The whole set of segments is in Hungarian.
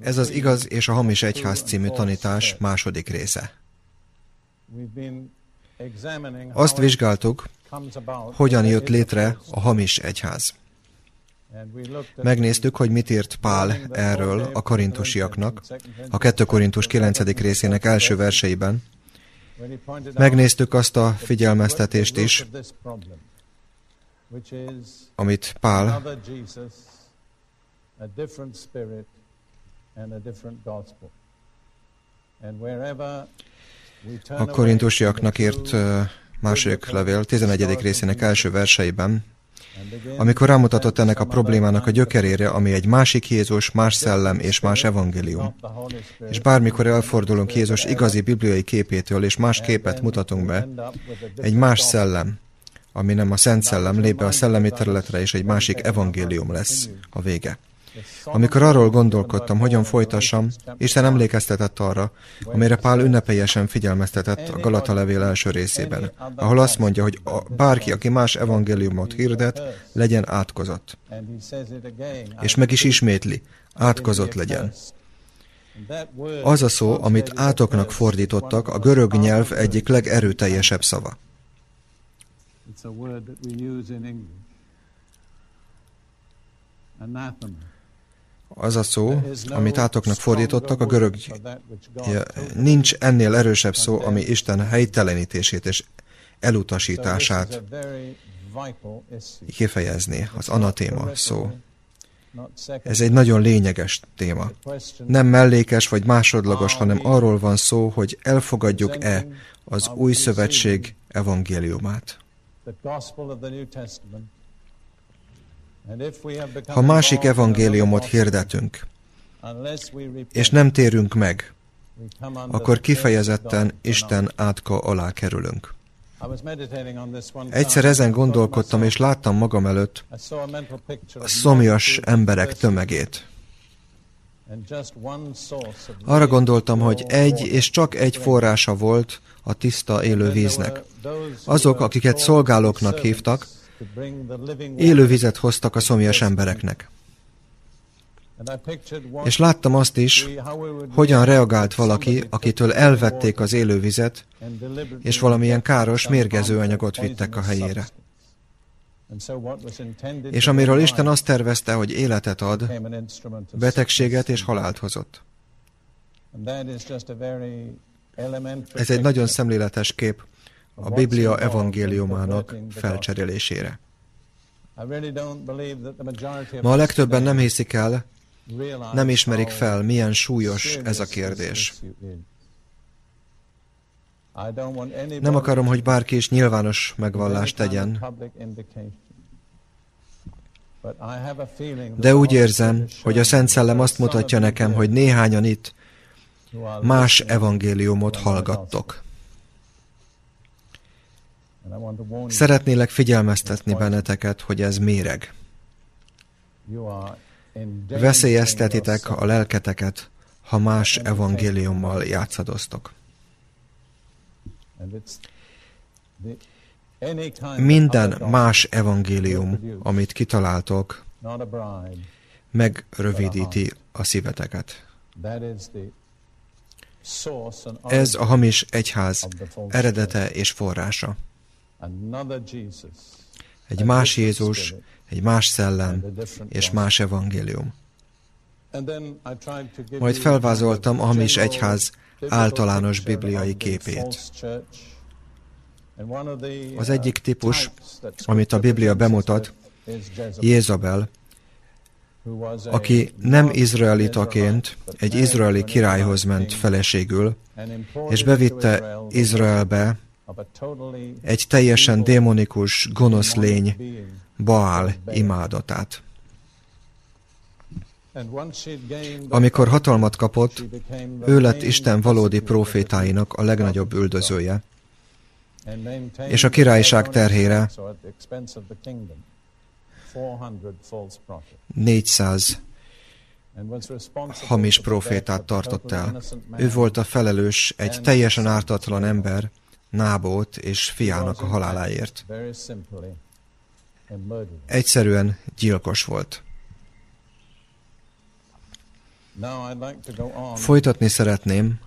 Ez az igaz és a hamis egyház című tanítás második része. Azt vizsgáltuk, hogyan jött létre a hamis egyház. Megnéztük, hogy mit írt Pál erről a korintusiaknak, a 2 Korintus 9. részének első verseiben. Megnéztük azt a figyelmeztetést is, amit Pál a korintusiaknak írt második levél 11. részének első verseiben amikor rámutatott ennek a problémának a gyökerére, ami egy másik Jézus, más szellem és más evangélium. És bármikor elfordulunk Jézus igazi bibliai képétől, és más képet mutatunk be, egy más szellem, ami nem a Szent Szellem, lép be a szellemi területre, és egy másik evangélium lesz a vége. Amikor arról gondolkodtam, hogyan folytassam, Isten emlékeztetett arra, amire Pál ünnepélyesen figyelmeztetett a Galata levél első részében, ahol azt mondja, hogy a, bárki, aki más evangéliumot hirdet, legyen átkozott. És meg is ismétli, átkozott legyen. Az a szó, amit átoknak fordítottak, a görög nyelv egyik legerőteljesebb szava. Anathema az a szó, amit átoknak fordítottak, a görög nincs ennél erősebb szó, ami Isten helytelenítését és elutasítását kifejezni, az anatéma szó. Ez egy nagyon lényeges téma. Nem mellékes vagy másodlagos, hanem arról van szó, hogy elfogadjuk-e az új szövetség evangéliumát. Ha másik evangéliumot hirdetünk, és nem térünk meg, akkor kifejezetten Isten átka alá kerülünk. Egyszer ezen gondolkodtam, és láttam magam előtt a szomjas emberek tömegét. Arra gondoltam, hogy egy és csak egy forrása volt a tiszta élő víznek. Azok, akiket szolgálóknak hívtak, Élő vizet hoztak a szomjas embereknek. És láttam azt is, hogyan reagált valaki, akitől elvették az élővizet, és valamilyen káros, mérgező anyagot vittek a helyére. És amiről Isten azt tervezte, hogy életet ad, betegséget és halált hozott. Ez egy nagyon szemléletes kép a Biblia evangéliumának felcserélésére. Ma a legtöbben nem hiszik el, nem ismerik fel, milyen súlyos ez a kérdés. Nem akarom, hogy bárki is nyilvános megvallást tegyen, de úgy érzem, hogy a Szent Szellem azt mutatja nekem, hogy néhányan itt más evangéliumot hallgattok. Szeretnélek figyelmeztetni benneteket, hogy ez méreg. Veszélyeztetitek a lelketeket, ha más evangéliummal játszadoztok. Minden más evangélium, amit kitaláltok, megrövidíti a szíveteket. Ez a hamis egyház eredete és forrása. Egy más Jézus, egy más szellem és más evangélium. Majd felvázoltam a hamis egyház általános bibliai képét. Az egyik típus, amit a Biblia bemutat, Jézabel, aki nem izraelitaként egy izraeli királyhoz ment feleségül, és bevitte Izraelbe egy teljesen démonikus, gonosz lény, Baál imádatát. Amikor hatalmat kapott, ő lett Isten valódi profétáinak a legnagyobb üldözője, és a királyság terhére 400 hamis profétát tartott el. Ő volt a felelős, egy teljesen ártatlan ember, Nábót és fiának a haláláért. Egyszerűen gyilkos volt. Folytatni szeretném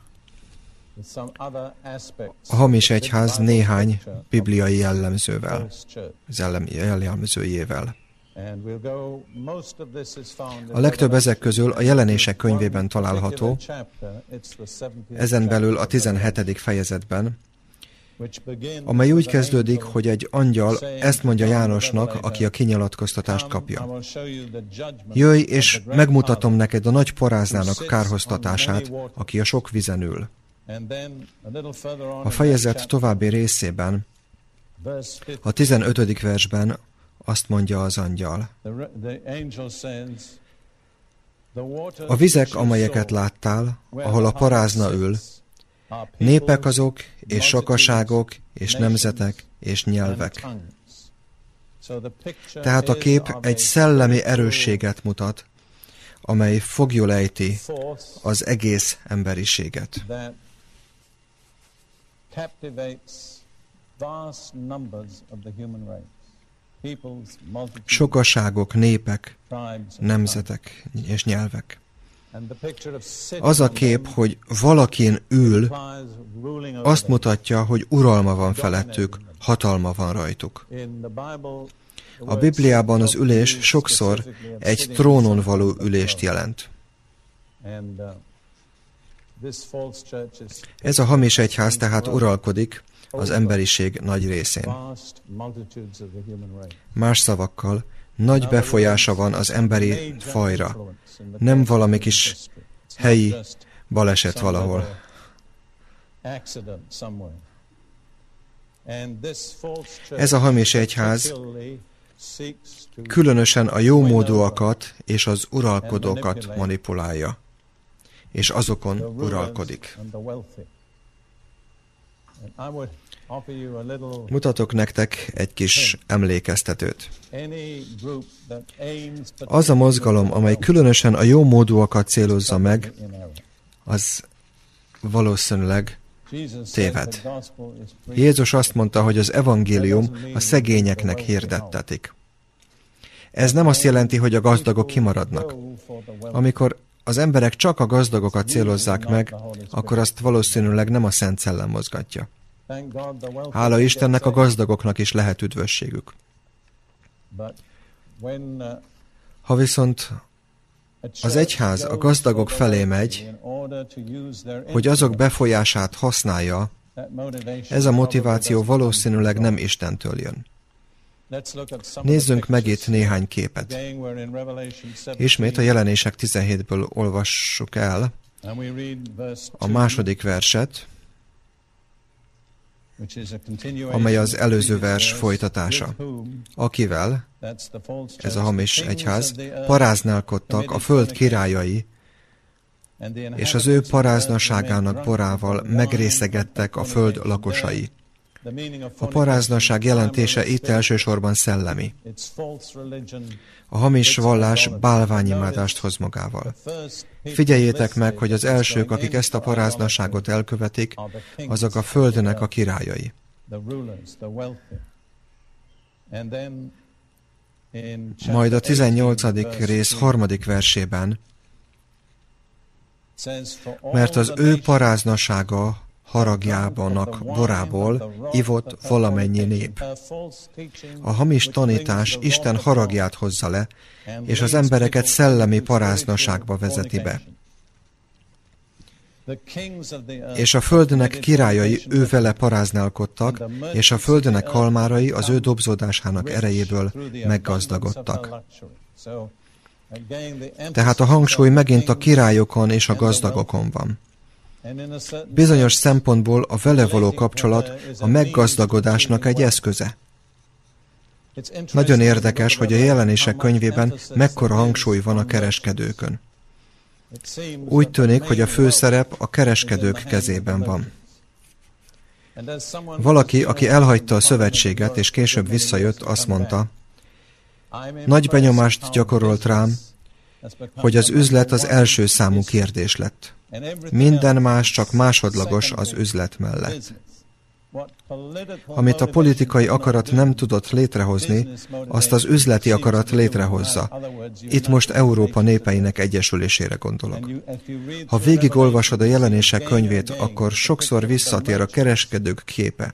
a hamis egyház néhány bibliai jellemzővel, jellemzőjével. A legtöbb ezek közül a jelenések könyvében található, ezen belül a 17. fejezetben, amely úgy kezdődik, hogy egy angyal ezt mondja Jánosnak, aki a kinyilatkoztatást kapja. Jöjj, és megmutatom neked a nagy paráznának kárhoztatását, aki a sok vizen ül. A fejezet további részében, a 15. versben azt mondja az angyal. A vizek, amelyeket láttál, ahol a parázna ül, népek azok, és sokaságok, és nemzetek, és nyelvek. Tehát a kép egy szellemi erősséget mutat, amely fogjul az egész emberiséget. Sokaságok, népek, nemzetek és nyelvek. Az a kép, hogy valakin ül, azt mutatja, hogy uralma van felettük, hatalma van rajtuk. A Bibliában az ülés sokszor egy trónon való ülést jelent. Ez a hamis egyház tehát uralkodik az emberiség nagy részén. Más szavakkal, nagy befolyása van az emberi fajra. Nem valami kis helyi baleset valahol. Ez a hamis egyház különösen a jómódúakat és az uralkodókat manipulálja, és azokon uralkodik. Mutatok nektek egy kis emlékeztetőt. Az a mozgalom, amely különösen a jó módúakat célozza meg, az valószínűleg téved. Jézus azt mondta, hogy az evangélium a szegényeknek hirdettetik. Ez nem azt jelenti, hogy a gazdagok kimaradnak. Amikor az emberek csak a gazdagokat célozzák meg, akkor azt valószínűleg nem a Szent Szellem mozgatja. Hála Istennek a gazdagoknak is lehet üdvösségük. Ha viszont az egyház a gazdagok felé megy, hogy azok befolyását használja, ez a motiváció valószínűleg nem Istentől jön. Nézzünk meg itt néhány képet. Ismét a jelenések 17-ből olvassuk el a második verset, amely az előző vers folytatása, akivel, ez a hamis egyház, paráználkodtak a föld királyai, és az ő paráznaságának borával megrészegettek a föld lakosai. A paráznaság jelentése itt elsősorban szellemi. A hamis vallás bálványimádást hoz magával. Figyeljétek meg, hogy az elsők, akik ezt a paráznaságot elkövetik, azok a földnek a királyai. Majd a 18. rész harmadik versében, mert az ő paráznasága haragjábanak borából ivott valamennyi nép. A hamis tanítás Isten haragját hozza le, és az embereket szellemi paráznaságba vezeti be. És a földnek királyai ő vele paráználkodtak, és a földnek halmárai az ő dobzódásának erejéből meggazdagodtak. Tehát a hangsúly megint a királyokon és a gazdagokon van. Bizonyos szempontból a vele való kapcsolat a meggazdagodásnak egy eszköze. Nagyon érdekes, hogy a jelenések könyvében mekkora hangsúly van a kereskedőkön. Úgy tűnik, hogy a főszerep a kereskedők kezében van. Valaki, aki elhagyta a szövetséget, és később visszajött, azt mondta, nagy benyomást gyakorolt rám, hogy az üzlet az első számú kérdés lett. Minden más csak másodlagos az üzlet mellett. Amit a politikai akarat nem tudott létrehozni, azt az üzleti akarat létrehozza. Itt most Európa népeinek egyesülésére gondolok. Ha végigolvasod a jelenések könyvét, akkor sokszor visszatér a kereskedők képe,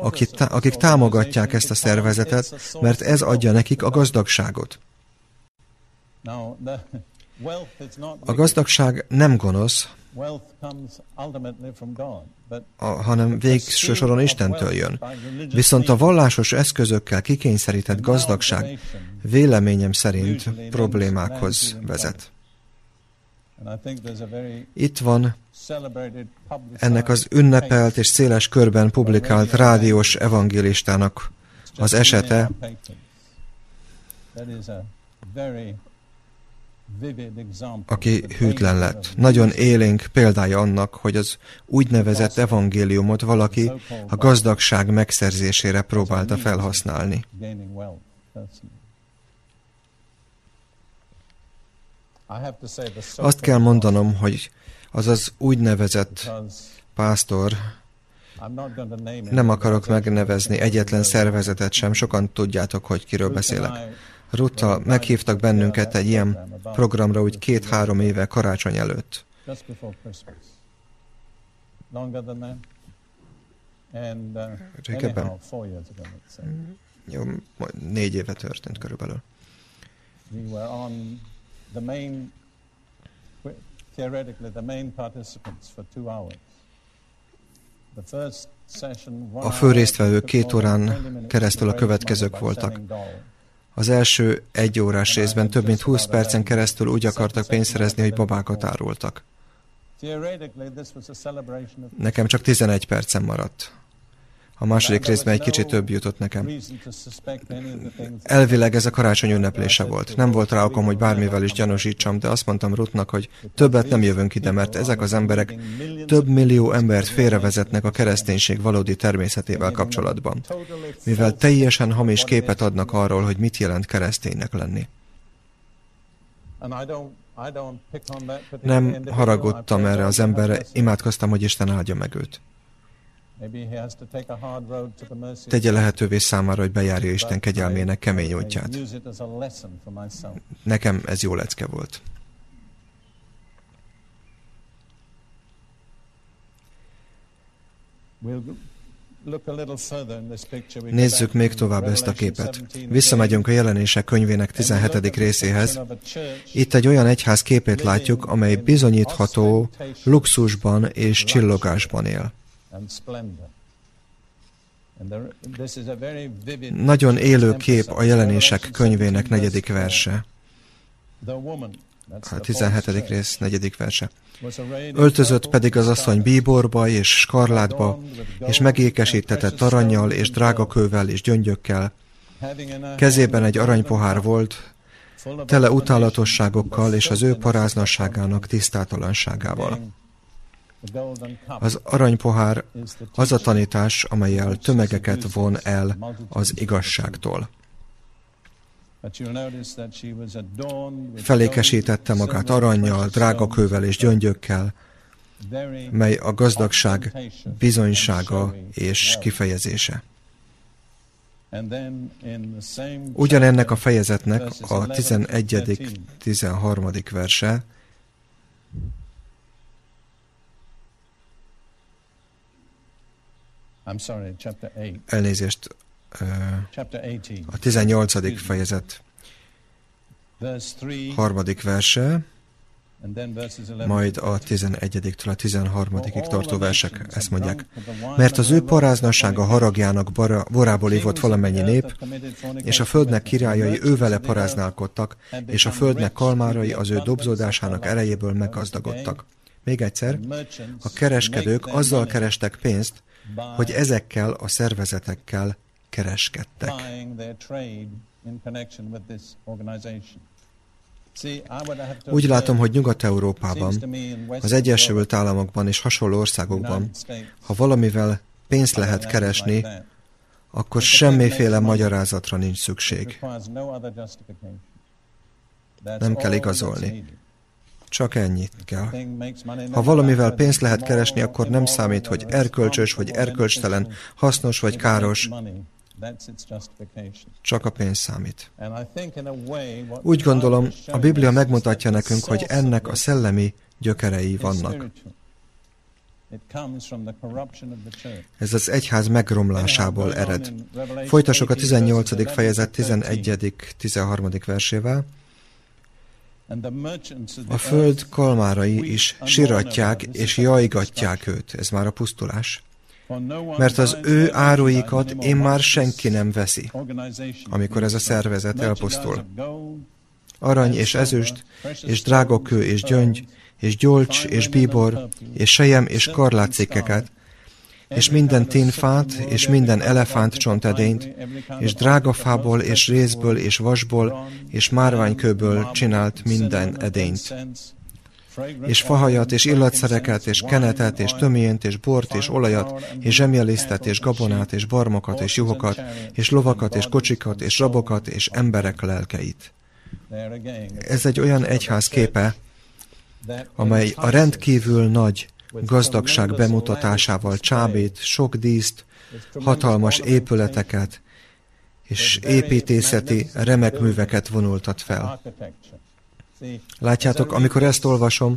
akik, akik támogatják ezt a szervezetet, mert ez adja nekik a gazdagságot. A gazdagság nem gonosz, a, hanem végső soron Istentől jön. Viszont a vallásos eszközökkel kikényszerített gazdagság véleményem szerint problémákhoz vezet. Itt van ennek az ünnepelt és széles körben publikált rádiós evangélistának az esete, aki hűtlen lett. Nagyon élénk példája annak, hogy az úgynevezett evangéliumot valaki a gazdagság megszerzésére próbálta felhasználni. Azt kell mondanom, hogy az az úgynevezett pásztor, nem akarok megnevezni egyetlen szervezetet sem, sokan tudjátok, hogy kiről beszélek. Rutta meghívtak bennünket egy ilyen programra úgy két-három éve karácsony előtt. Régebben? Jó, négy éve történt körülbelül. A fő résztvevők két órán keresztül a következők voltak. Az első egy órás részben több mint 20 percen keresztül úgy akartak pénzt szerezni, hogy babákat árultak. Nekem csak 11 percem maradt. A második részben egy kicsit több jutott nekem. Elvileg ez a karácsony ünneplése volt. Nem volt rá okom, hogy bármivel is gyanúsítsam, de azt mondtam Rutnak, hogy többet nem jövünk ide, mert ezek az emberek több millió embert félrevezetnek a kereszténység valódi természetével kapcsolatban, mivel teljesen hamis képet adnak arról, hogy mit jelent kereszténynek lenni. Nem haragudtam erre az emberre, imádkoztam, hogy Isten áldja meg őt. Tegye lehetővé számára, hogy bejárja Isten kegyelmének kemény útját. Nekem ez jó lecke volt. Nézzük még tovább ezt a képet. Visszamegyünk a jelenések könyvének 17. részéhez. Itt egy olyan egyház képét látjuk, amely bizonyítható luxusban és csillogásban él. Nagyon élő kép a jelenések könyvének negyedik verse. A 17. rész negyedik verse. Öltözött pedig az asszony bíborba és skarlátba, és megékesítetett aranyjal és drágakővel és gyöngyökkel. Kezében egy aranypohár volt, tele utálatosságokkal és az ő paráznasságának tisztátalanságával. Az aranypohár az a tanítás, amelyel tömegeket von el az igazságtól. Felékesítette magát aranyjal, drágakővel és gyöngyökkel, mely a gazdagság bizonysága és kifejezése. Ugyanennek a fejezetnek a 11. 13. verse Elnézést. A 18. fejezet harmadik verse, majd a 11-től a 13-ig tartó versek ezt mondják. Mert az ő paráznassága haragjának borából ívott valamennyi nép, és a földnek királyai ővele paráználkodtak, és a földnek kalmárai az ő dobzódásának erejéből meggazdagodtak. Még egyszer, a kereskedők azzal kerestek pénzt, hogy ezekkel a szervezetekkel kereskedtek. Úgy látom, hogy Nyugat-Európában, az Egyesült Államokban és hasonló országokban, ha valamivel pénzt lehet keresni, akkor semmiféle magyarázatra nincs szükség. Nem kell igazolni. Csak ennyit kell. Ha valamivel pénzt lehet keresni, akkor nem számít, hogy erkölcsös vagy erkölcstelen, hasznos vagy káros, csak a pénz számít. Úgy gondolom, a Biblia megmutatja nekünk, hogy ennek a szellemi gyökerei vannak. Ez az egyház megromlásából ered. Folytassuk a 18. fejezet 11. 13. versével. A föld kalmárai is siratják és jajgatják őt. Ez már a pusztulás. Mert az ő áruikat én már senki nem veszi, amikor ez a szervezet elpusztul. Arany és ezüst, és drágokő és gyöngy, és gyolcs és bíbor, és sejem és karlácikkeket, és minden tínfát, és minden elefánt csontedényt, és drágafából, és részből, és vasból, és márványkőből csinált minden edényt. És fahajat, és illatszereket, és kenetet, és töményt, és bort, és olajat, és zsemjelisztet, és gabonát, és barmokat, és juhokat, és lovakat, és kocsikat, és rabokat, és emberek lelkeit. Ez egy olyan egyház képe, amely a rendkívül nagy gazdagság bemutatásával csábít sok díszt, hatalmas épületeket és építészeti remek műveket vonultat fel. Látjátok, amikor ezt olvasom,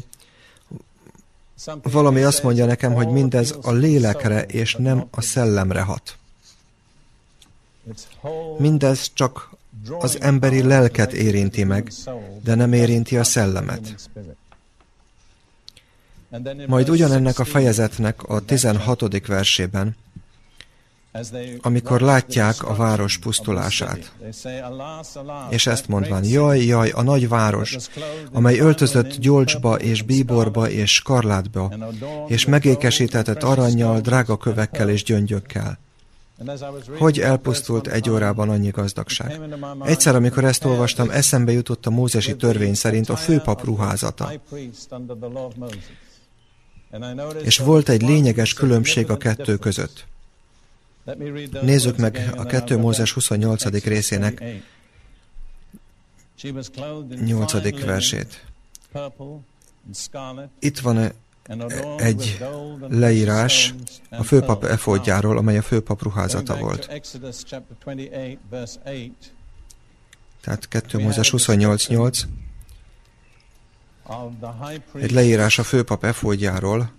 valami azt mondja nekem, hogy mindez a lélekre és nem a szellemre hat. Mindez csak az emberi lelket érinti meg, de nem érinti a szellemet. Majd ugyanennek a fejezetnek a 16. versében, amikor látják a város pusztulását. És ezt mondván, jaj, jaj, a nagy város, amely öltözött gyolcsba és bíborba és skarlátba, és megékesítetett aranyjal, drága kövekkel és gyöngyökkel. Hogy elpusztult egy órában annyi gazdagság? Egyszer, amikor ezt olvastam, eszembe jutott a mózesi törvény szerint a főpap ruházata. És volt egy lényeges különbség a kettő között. Nézzük meg a 2 Mózes 28. részének 8. versét. Itt van egy leírás a főpap efódjáról, amely a főpap ruházata volt. Tehát 2 Mózes 28.8 egy leírás a főpap efódjáról,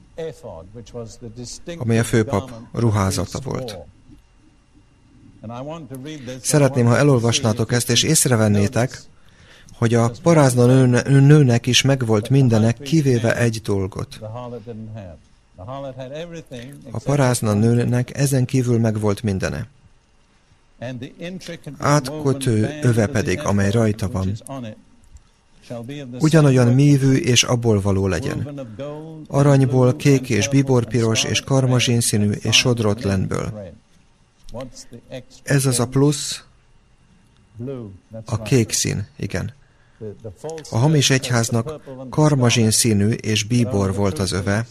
amely a főpap ruházata volt. Szeretném, ha elolvasnátok ezt, és észrevennétek, hogy a parázna nőnek is megvolt mindenek, kivéve egy dolgot. A parázna nőnek ezen kívül megvolt mindene. Átkötő öve pedig, amely rajta van, ugyanolyan mívű és abból való legyen. Aranyból, kék és biborpiros és karmazsin színű és sodrott lenből. Ez az a plusz, a kék szín, igen. A hamis egyháznak karmazsin színű és bíbor volt az öve,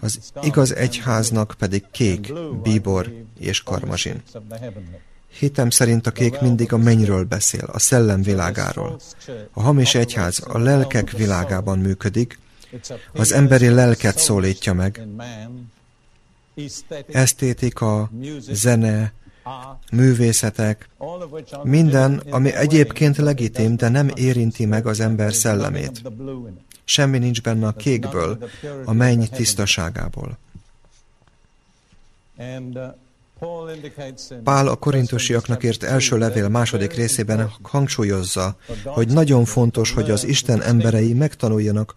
az igaz egyháznak pedig kék, bíbor és karmazsin. Hitem szerint a kék mindig a mennyről beszél, a szellem világáról. A hamis egyház a lelkek világában működik, az emberi lelket szólítja meg. Esztétika, zene, művészetek, minden, ami egyébként legitim, de nem érinti meg az ember szellemét. Semmi nincs benne a kékből, a menny tisztaságából. Pál a korintusiaknak írt első levél második részében hangsúlyozza, hogy nagyon fontos, hogy az Isten emberei megtanuljanak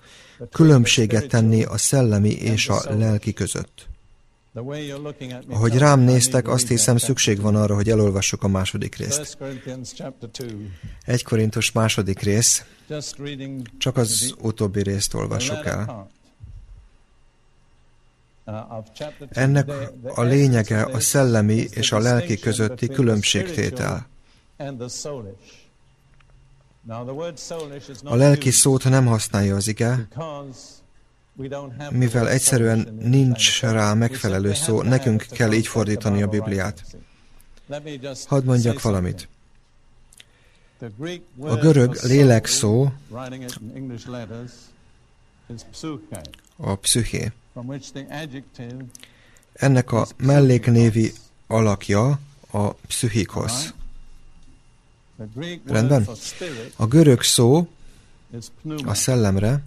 különbséget tenni a szellemi és a lelki között. Ahogy rám néztek, azt hiszem szükség van arra, hogy elolvassuk a második részt. Egy Korintus második rész, csak az utóbbi részt olvassuk el. Ennek a lényege a szellemi és a lelki közötti különbségtétel. A lelki szót nem használja az ige, mivel egyszerűen nincs rá megfelelő szó, nekünk kell így fordítani a Bibliát. Hadd mondjak valamit. A görög lélek szó a psziché. Ennek a melléknévi alakja a pszichikos. Rendben? A görög szó a szellemre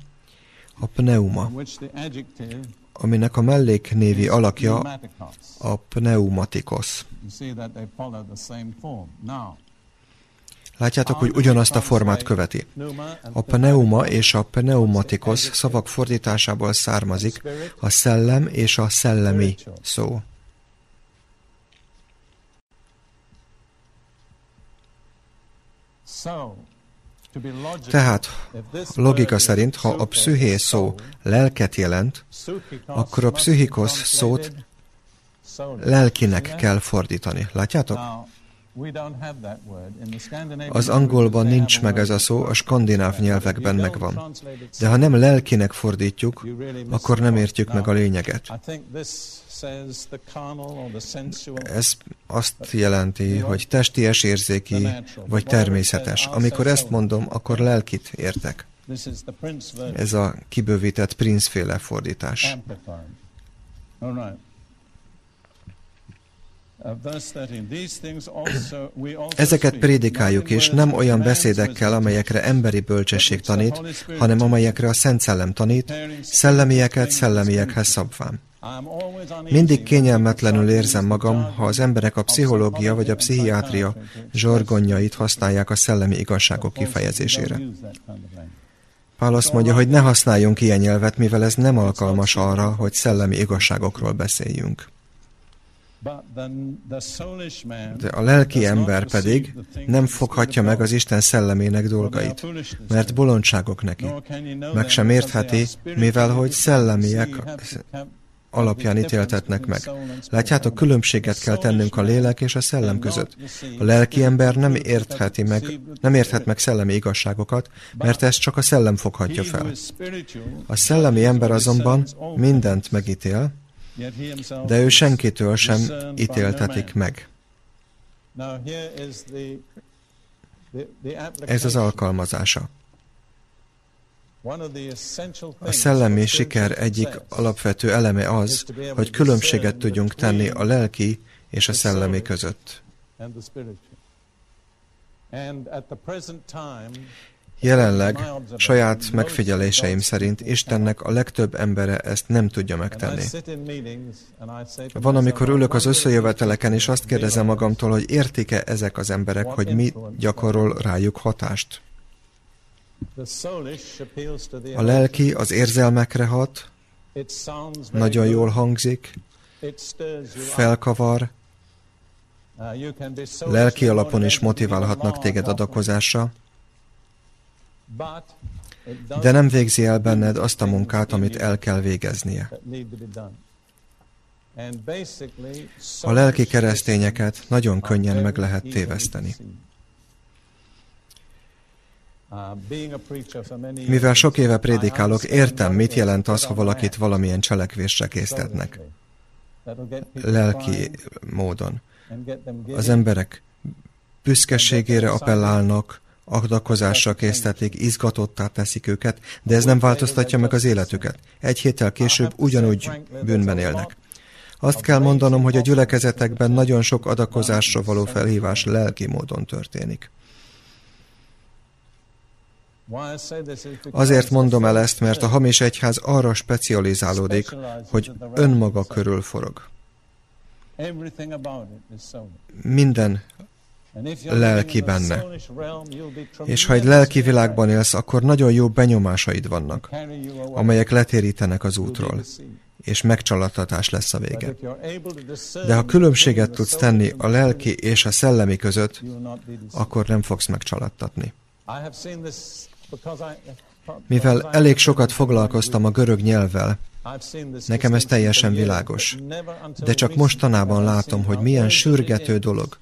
a pneuma, aminek a melléknévi alakja a pneumatikos. Látjátok, hogy ugyanazt a formát követi. A pneuma és a pneumatikos szavak fordításából származik a szellem és a szellemi szó. Tehát logika szerint, ha a psziché szó lelket jelent, akkor a pszichikos szót lelkinek kell fordítani. Látjátok? Az angolban nincs meg ez a szó, a skandináv nyelvekben megvan. De ha nem lelkinek fordítjuk, akkor nem értjük meg a lényeget. Ez azt jelenti, hogy testies, érzéki vagy természetes. Amikor ezt mondom, akkor lelkit értek. Ez a kibővített Prince-féle fordítás. Ezeket prédikáljuk is, nem olyan beszédekkel, amelyekre emberi bölcsesség tanít, hanem amelyekre a Szent Szellem tanít, szellemieket szellemiekhez szabván. Mindig kényelmetlenül érzem magam, ha az emberek a pszichológia vagy a pszichiátria zsargonjait használják a szellemi igazságok kifejezésére. Pál azt mondja, hogy ne használjunk ilyen nyelvet, mivel ez nem alkalmas arra, hogy szellemi igazságokról beszéljünk. De a lelki ember pedig nem foghatja meg az Isten szellemének dolgait, mert bolondságok neki. Meg sem értheti, mivel hogy szellemiek alapján ítéltetnek meg. Látjátok, különbséget kell tennünk a lélek és a szellem között. A lelki ember nem értheti meg, nem érthet meg szellemi igazságokat, mert ezt csak a szellem foghatja fel. A szellemi ember azonban mindent megítél, de ő senkitől sem ítéltetik meg. Ez az alkalmazása. A szellemi siker egyik alapvető eleme az, hogy különbséget tudjunk tenni a lelki és a szellemi között. Jelenleg saját megfigyeléseim szerint Istennek a legtöbb embere ezt nem tudja megtenni. Van, amikor ülök az összejöveteleken, és azt kérdezem magamtól, hogy értik-e ezek az emberek, hogy mi gyakorol rájuk hatást. A lelki az érzelmekre hat, nagyon jól hangzik, felkavar, lelki alapon is motiválhatnak téged adakozásra, de nem végzi el benned azt a munkát, amit el kell végeznie. A lelki keresztényeket nagyon könnyen meg lehet téveszteni. Mivel sok éve prédikálok, értem, mit jelent az, ha valakit valamilyen cselekvésre késztetnek. Lelki módon. Az emberek büszkeségére appellálnak, adakozásra késztetik, izgatottá teszik őket, de ez nem változtatja meg az életüket. Egy héttel később ugyanúgy bűnben élnek. Azt kell mondanom, hogy a gyülekezetekben nagyon sok adakozásra való felhívás lelki módon történik. Azért mondom el ezt, mert a hamis egyház arra specializálódik, hogy önmaga körül forog. Minden lelki benne. És ha egy lelki világban élsz, akkor nagyon jó benyomásaid vannak, amelyek letérítenek az útról, és megcsalatatás lesz a vége. De ha különbséget tudsz tenni a lelki és a szellemi között, akkor nem fogsz megcsalattatni. Mivel elég sokat foglalkoztam a görög nyelvvel, nekem ez teljesen világos. De csak mostanában látom, hogy milyen sürgető dolog,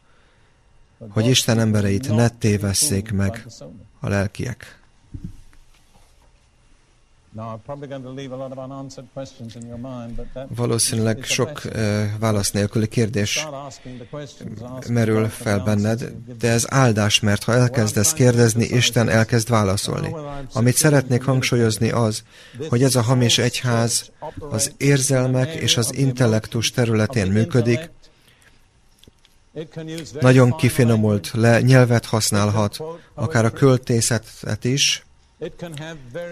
hogy Isten embereit ne tévesszék meg a lelkiek. Valószínűleg sok uh, válasz nélküli kérdés merül fel benned, de ez áldás, mert ha elkezdesz kérdezni, Isten elkezd válaszolni. Amit szeretnék hangsúlyozni az, hogy ez a hamis egyház az érzelmek és az intellektus területén működik, nagyon kifinomult le, nyelvet használhat, akár a költészetet is,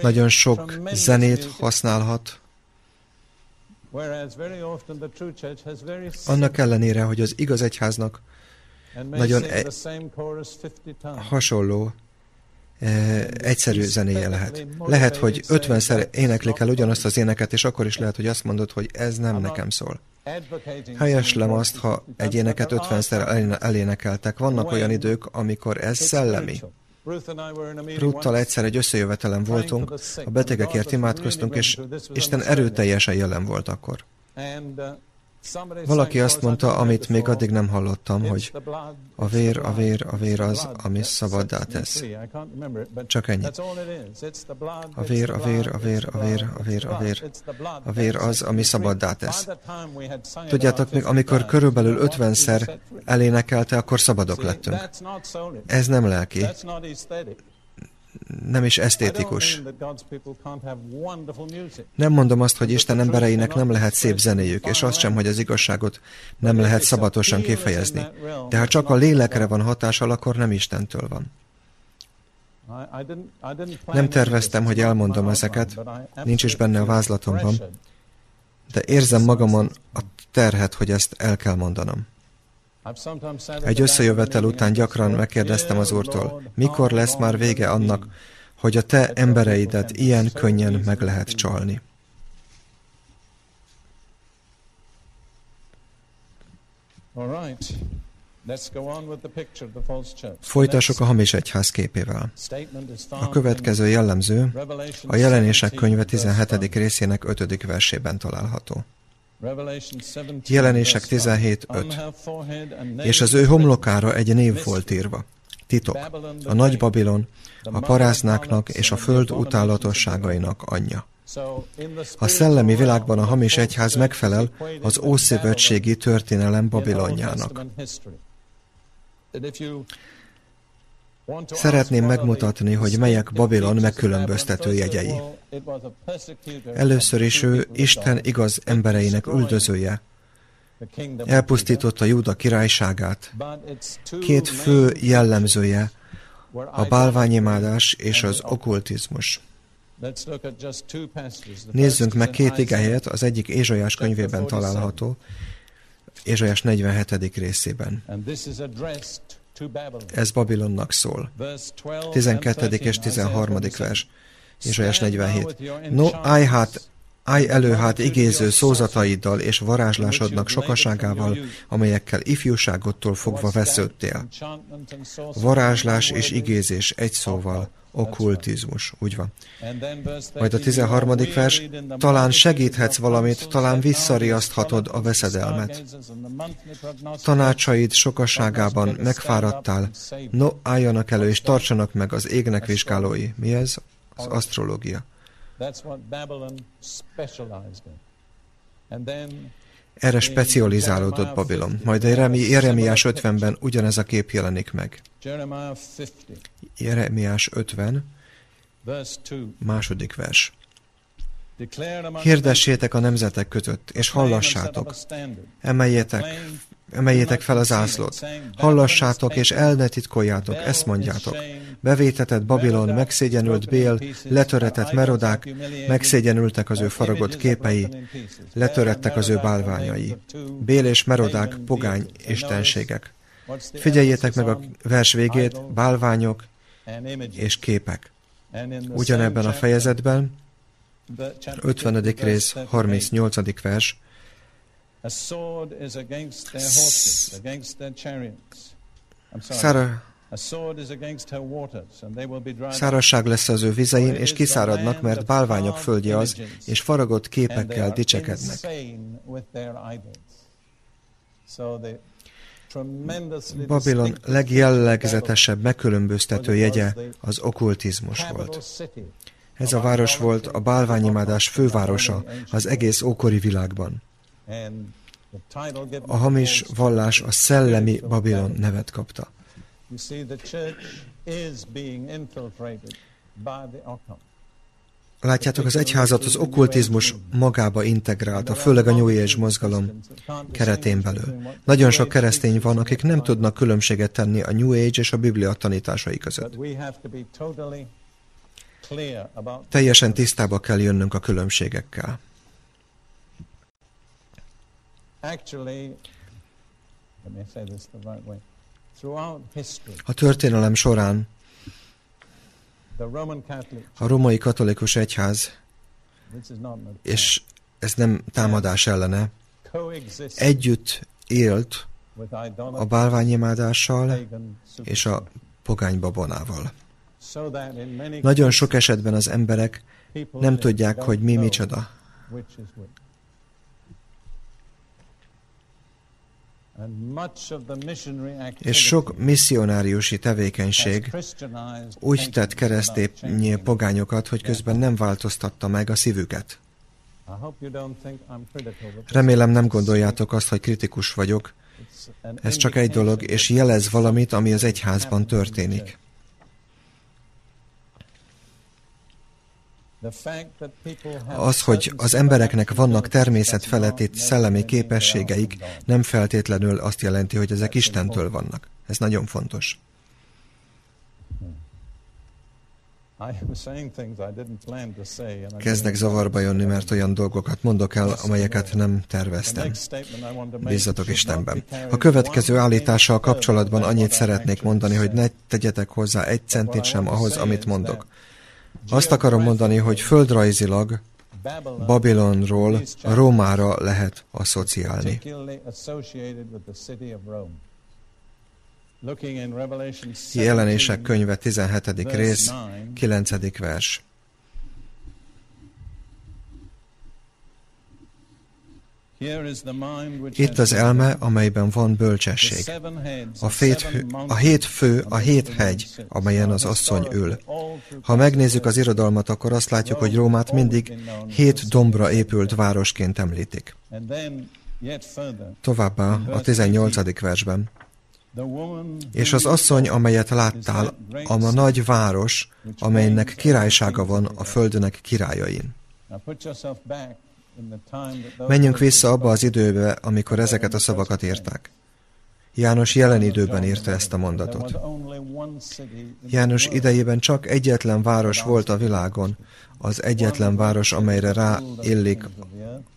nagyon sok zenét használhat, annak ellenére, hogy az igaz egyháznak nagyon e hasonló e egyszerű zenéje lehet. Lehet, hogy ötvenszer éneklik el ugyanazt az éneket, és akkor is lehet, hogy azt mondod, hogy ez nem nekem szól. Helyeslem azt, ha egy éneket ötvenszer elénekeltek. Vannak olyan idők, amikor ez szellemi. Ruttal egyszer egy összejövetelen voltunk, a betegekért imádkoztunk, és Isten erőteljesen jelen volt akkor. Valaki azt mondta, amit még addig nem hallottam, hogy a vér, a vér, a vér az, ami szabaddá tesz. Csak ennyi. A vér, a vér, a vér, a vér, a vér, a vér. A vér az, ami szabaddá tesz. Tudjátok, még amikor körülbelül ötvenszer elénekelte, akkor szabadok lettünk. Ez nem lelki nem is esztétikus. Nem mondom azt, hogy Isten embereinek nem lehet szép zenéjük, és azt sem, hogy az igazságot nem lehet szabatosan kifejezni. De ha csak a lélekre van hatással, akkor nem Istentől van. Nem terveztem, hogy elmondom ezeket, nincs is benne a vázlatomban, de érzem magamon a terhet, hogy ezt el kell mondanom. Egy összejövetel után gyakran megkérdeztem az Úrtól, mikor lesz már vége annak, hogy a te embereidet ilyen könnyen meg lehet csalni. Folytassuk a hamis egyház képével. A következő jellemző a jelenések könyve 17. részének 5. versében található. Jelenések 17.5. És az ő homlokára egy név volt írva. Titok. A nagy Babilon, a paráznáknak és a föld utálatosságainak anyja. A szellemi világban a hamis egyház megfelel az ószövetségi történelem Babilonjának. Szeretném megmutatni, hogy melyek Babilon megkülönböztető jegyei. Először is ő Isten igaz embereinek üldözője. Elpusztította Júda királyságát. Két fő jellemzője a bálványimádás és az okkultizmus. Nézzünk meg két igehelyet, az egyik Ézsajás könyvében található, Ézsajás 47. részében. Ez Babilonnak szól. 12. és 13. vers. Ézsajás 47. No, állj hát, állj elő hát igéző szózataiddal és varázslásodnak sokaságával, amelyekkel ifjúságottól fogva vesződtél. Varázslás és igézés egy szóval, okkultizmus, úgy van. Majd a 13. vers, talán segíthetsz valamit, talán visszariaszthatod a veszedelmet. Tanácsaid sokaságában megfáradtál, no, álljanak elő és tartsanak meg az égnek vizsgálói. Mi ez? Az asztrológia. Erre specializálódott Babilon. Majd Jeremiás 50-ben ugyanez a kép jelenik meg. Jeremiás 50, második vers. Hirdessétek a nemzetek között, és hallassátok. Emeljétek, emeljétek fel az ászlót. Hallassátok, és el ne titkoljátok, ezt mondjátok. Bevétetett Babilon, megszégyenült Bél, letöretett Merodák, megszégyenültek az ő faragott képei, letörettek az ő bálványai. Bél és Merodák pogány istenségek. Figyeljétek meg a vers végét, bálványok és képek. Ugyanebben a fejezetben 50. rész, 38. vers. Szára, Szárasság lesz az ő vizein, és kiszáradnak, mert bálványok földje az, és faragott képekkel dicsekednek. Babilon legjellegzetesebb megkülönböztető jegye az okkultizmus volt. Ez a város volt a bálványimádás fővárosa az egész ókori világban. A hamis vallás a szellemi Babilon nevet kapta. Látjátok, az egyházat az okkultizmus magába integrálta, főleg a New Age mozgalom keretén belül. Nagyon sok keresztény van, akik nem tudnak különbséget tenni a New Age és a Biblia tanításai között. Teljesen tisztába kell jönnünk a különbségekkel. A történelem során. a romai katolikus egyház, és ez nem támadás ellene, együtt élt a bálványimádással és a pogánybabonával. Nagyon sok esetben az emberek nem tudják, hogy mi micsoda. És sok misszionáriusi tevékenység úgy tett keresztényé pogányokat, hogy közben nem változtatta meg a szívüket. Remélem nem gondoljátok azt, hogy kritikus vagyok. Ez csak egy dolog, és jelez valamit, ami az egyházban történik. Az, hogy az embereknek vannak természet feletti szellemi képességeik, nem feltétlenül azt jelenti, hogy ezek Istentől vannak. Ez nagyon fontos. Kezdek zavarba jönni, mert olyan dolgokat mondok el, amelyeket nem terveztem. Bízzatok Istenben. A következő állítással kapcsolatban annyit szeretnék mondani, hogy ne tegyetek hozzá egy centit sem ahhoz, amit mondok. Azt akarom mondani, hogy földrajzilag Babilonról Rómára lehet asszociálni. Jelenések könyve 17. rész, 9. vers. Itt az elme, amelyben van bölcsesség. A, fét, a hét fő, a hét hegy, amelyen az asszony ül. Ha megnézzük az irodalmat, akkor azt látjuk, hogy Rómát mindig hét dombra épült városként említik. Továbbá a 18. versben. És az asszony, amelyet láttál, a nagy város, amelynek királysága van a földnek királyain. Menjünk vissza abba az időbe, amikor ezeket a szavakat írták. János jelen időben írta ezt a mondatot. János idejében csak egyetlen város volt a világon, az egyetlen város, amelyre rá illik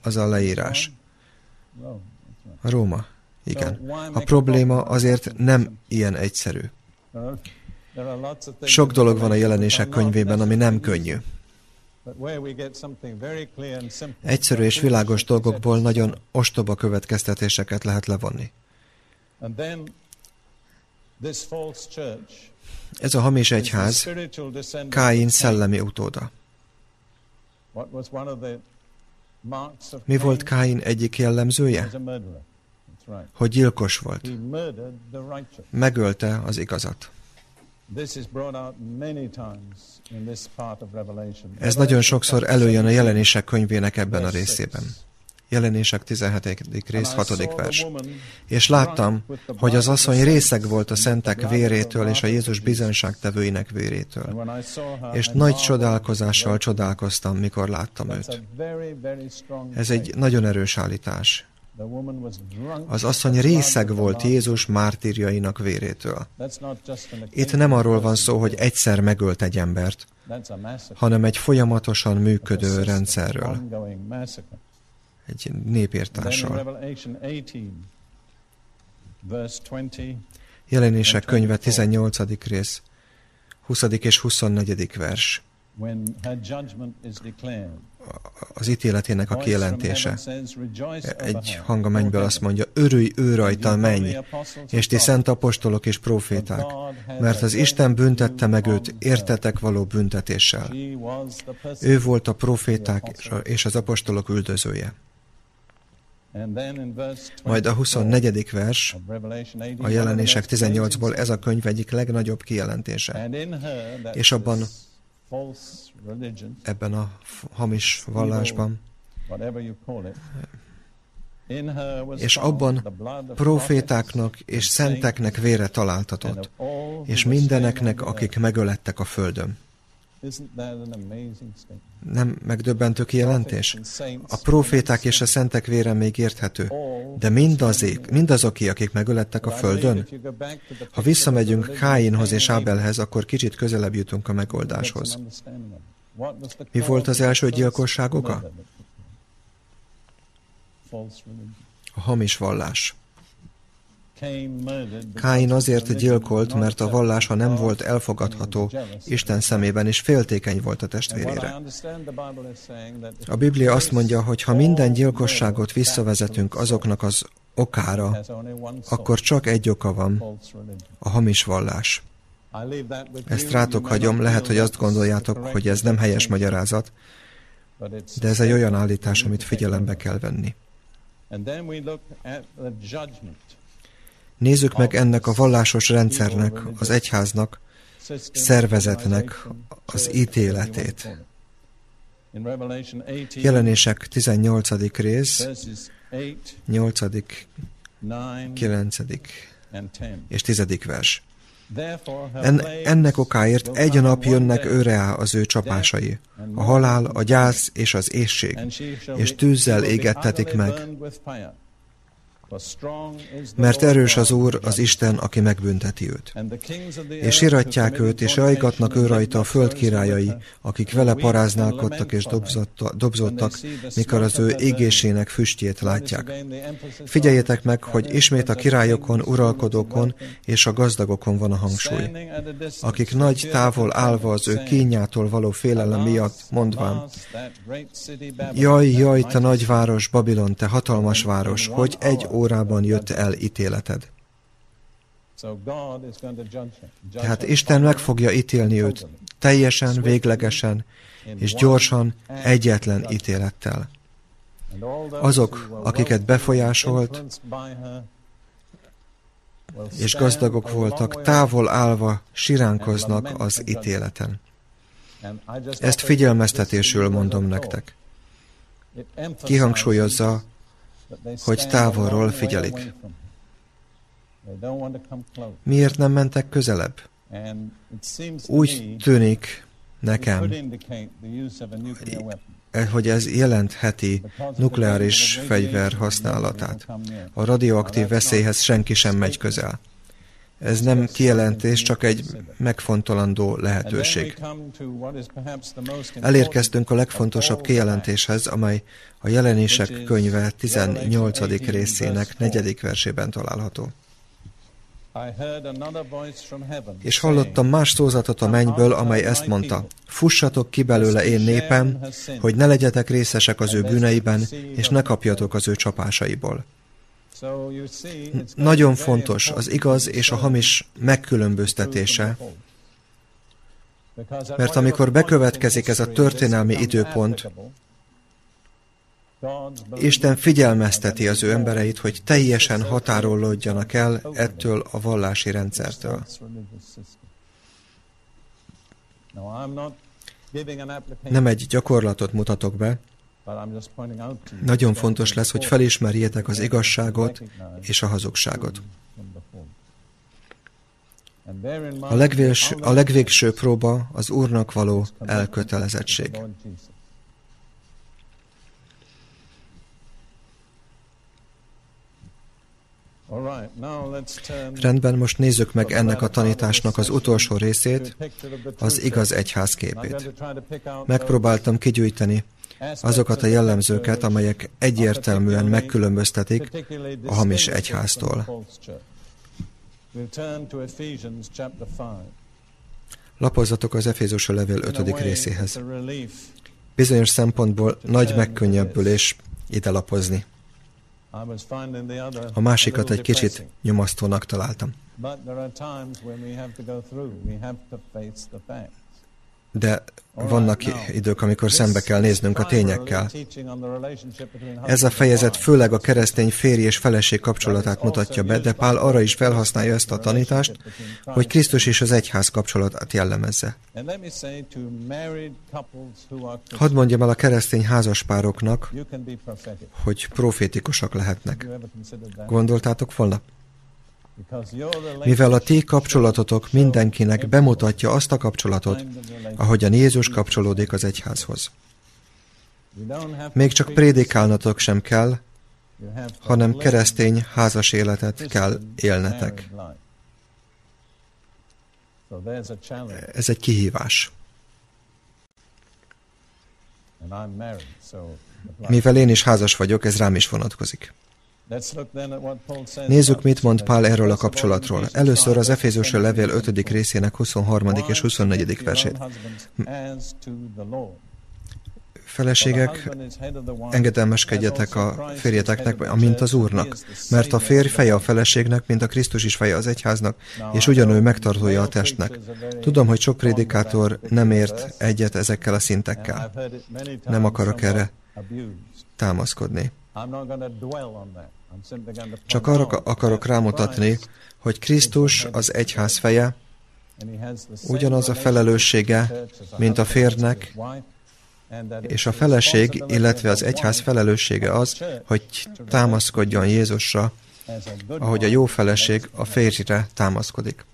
az a leírás. Róma. Igen. A probléma azért nem ilyen egyszerű. Sok dolog van a jelenések könyvében, ami nem könnyű. Egyszerű és világos dolgokból nagyon ostoba következtetéseket lehet levonni. Ez a hamis egyház Káin szellemi utóda. Mi volt Káin egyik jellemzője? Hogy gyilkos volt. Megölte az igazat. Ez nagyon sokszor előjön a jelenések könyvének ebben a részében. Jelenések 17. rész, 6. vers. És láttam, hogy az asszony részeg volt a szentek vérétől és a Jézus bizonyságtevőinek vérétől. És nagy csodálkozással csodálkoztam, mikor láttam őt. Ez egy nagyon erős állítás. Az asszony részeg volt Jézus mártírjainak vérétől. Itt nem arról van szó, hogy egyszer megölt egy embert, hanem egy folyamatosan működő rendszerről. Egy népírtással. Jelenések könyve 18. rész, 20. és 24. vers az ítéletének a kijelentése. Egy hang a mennyből azt mondja, örülj ő rajta, menj, és ti szent apostolok és proféták, mert az Isten büntette meg őt értetek való büntetéssel. Ő volt a proféták és az apostolok üldözője. Majd a 24. vers a jelenések 18-ból ez a könyv egyik legnagyobb kijelentése. És abban ebben a hamis vallásban, és abban profétáknak és szenteknek vére találtatott, és mindeneknek, akik megölettek a földön. Nem megdöbbentő kijelentés? A proféták és a szentek vére még érthető, de mindazék, mindazoké, akik megölettek a földön? Ha visszamegyünk Káinhoz és Ábelhez, akkor kicsit közelebb jutunk a megoldáshoz. Mi volt az első gyilkosság oka? A hamis vallás. Káin azért gyilkolt, mert a vallása nem volt elfogadható Isten szemében, és féltékeny volt a testvérére. A Biblia azt mondja, hogy ha minden gyilkosságot visszavezetünk azoknak az okára, akkor csak egy oka van, a hamis vallás. Ezt rátok hagyom, lehet, hogy azt gondoljátok, hogy ez nem helyes magyarázat, de ez egy olyan állítás, amit figyelembe kell venni. Nézzük meg ennek a vallásos rendszernek, az egyháznak, szervezetnek az ítéletét. Jelenések 18. rész, 8., 9. és 10. vers. En, ennek okáért egy nap jönnek őre az ő csapásai, a halál, a gyász és az ésség, és tűzzel égettetik meg. Mert erős az Úr, az Isten, aki megbünteti őt. És iratják őt, és rajgatnak ő rajta a föld királyai, akik vele paráználkodtak és dobzottak, mikor az ő égésének füstjét látják. Figyeljétek meg, hogy ismét a királyokon, uralkodókon és a gazdagokon van a hangsúly, akik nagy távol állva az ő kínjától való félelem miatt mondván, Jaj, jaj, te nagyváros, Babilon, te hatalmas város, hogy egy órában jött el ítéleted. Tehát Isten meg fogja ítélni őt teljesen, véglegesen és gyorsan, egyetlen ítélettel. Azok, akiket befolyásolt, és gazdagok voltak, távol állva siránkoznak az ítéleten. Ezt figyelmeztetésül mondom nektek. Kihangsúlyozza, hogy távolról figyelik. Miért nem mentek közelebb? Úgy tűnik nekem, hogy ez jelentheti nukleáris fegyver használatát. A radioaktív veszélyhez senki sem megy közel. Ez nem kijelentés, csak egy megfontolandó lehetőség. Elérkeztünk a legfontosabb kijelentéshez, amely a jelenések könyve 18. részének negyedik versében található. És hallottam más szózatot a mennyből, amely ezt mondta, fussatok ki belőle én népem, hogy ne legyetek részesek az ő bűneiben, és ne kapjatok az ő csapásaiból. Nagyon fontos az igaz és a hamis megkülönböztetése, mert amikor bekövetkezik ez a történelmi időpont, Isten figyelmezteti az ő embereit, hogy teljesen határolódjanak el ettől a vallási rendszertől. Nem egy gyakorlatot mutatok be, nagyon fontos lesz, hogy felismerjétek az igazságot és a hazugságot. A, legvéls, a legvégső próba az Úrnak való elkötelezettség. Rendben, most nézzük meg ennek a tanításnak az utolsó részét, az igaz egyház képét. Megpróbáltam kigyűjteni azokat a jellemzőket, amelyek egyértelműen megkülönböztetik a hamis egyháztól. Lapozzatok az Efézus levél 5. részéhez. Bizonyos szempontból nagy megkönnyebbülés ide lapozni. A másikat egy kicsit nyomasztónak találtam. De vannak idők, amikor szembe kell néznünk a tényekkel. Ez a fejezet főleg a keresztény férj és feleség kapcsolatát mutatja be, de Pál arra is felhasználja ezt a tanítást, hogy Krisztus és az egyház kapcsolatát jellemezze. Hadd mondjam el a keresztény házaspároknak, hogy profétikusak lehetnek. Gondoltátok volna? Mivel a ti kapcsolatotok mindenkinek bemutatja azt a kapcsolatot, ahogyan Jézus kapcsolódik az egyházhoz. Még csak prédikálnatok sem kell, hanem keresztény házas életet kell élnetek. Ez egy kihívás. Mivel én is házas vagyok, ez rám is vonatkozik. Nézzük, mit mond Pál erről a kapcsolatról. Először az Efézusra levél 5. részének 23. és 24. versét. Feleségek, engedelmeskedjetek a férjeteknek, amint az Úrnak, mert a férj feje a feleségnek, mint a Krisztus is feje az egyháznak, és ugyanő megtartója a testnek. Tudom, hogy sok prédikátor nem ért egyet ezekkel a szintekkel. Nem akarok erre támaszkodni. Csak arra akarok rámutatni, hogy Krisztus az egyház feje, ugyanaz a felelőssége, mint a férnek, és a feleség, illetve az egyház felelőssége az, hogy támaszkodjon Jézusra, ahogy a jó feleség a férjre támaszkodik.